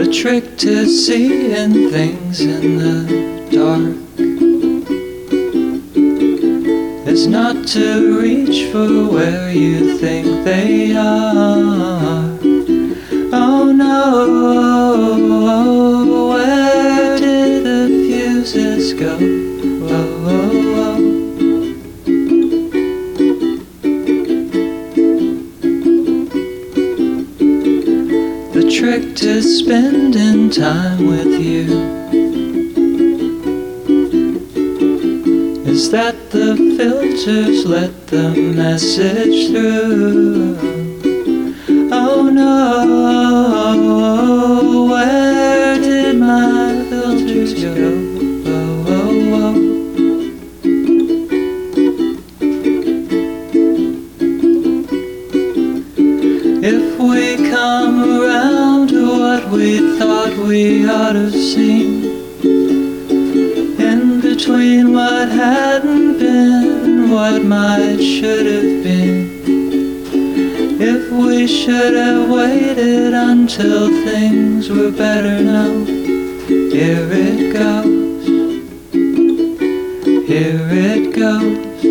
The trick to seeing things in the dark is not to reach for where you think they are. Oh no, where did the fuses go? Oh, oh, oh. oh. The trick to spending time with you is that the filters let the message through. Oh no, where did my filters go? If we come around to what we thought we ought to seen, in between what hadn't been what might should have been, if we should have waited until things were better now, here it goes, here it goes.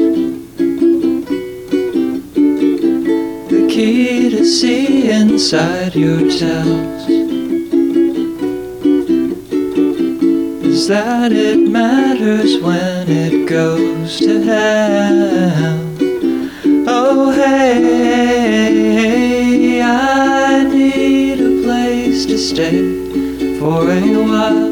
Key to see inside your tells is that it matters when it goes to hell. Oh, hey, I need a place to stay for a while, a while.